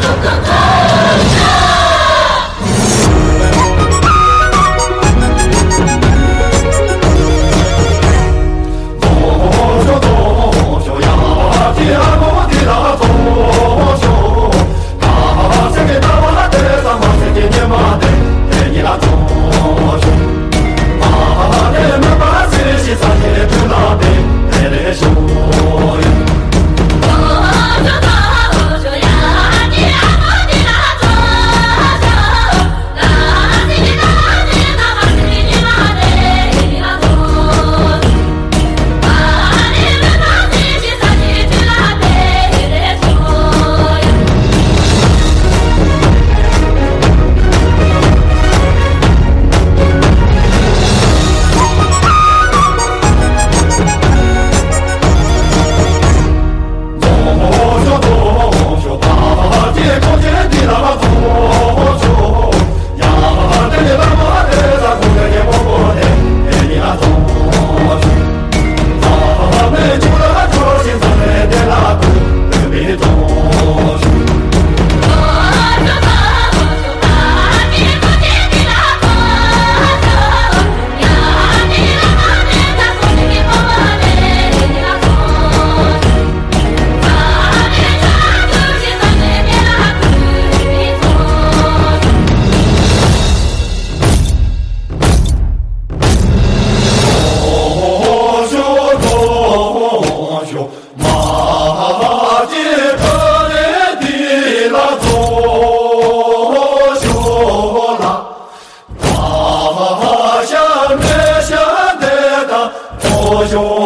ゴー表情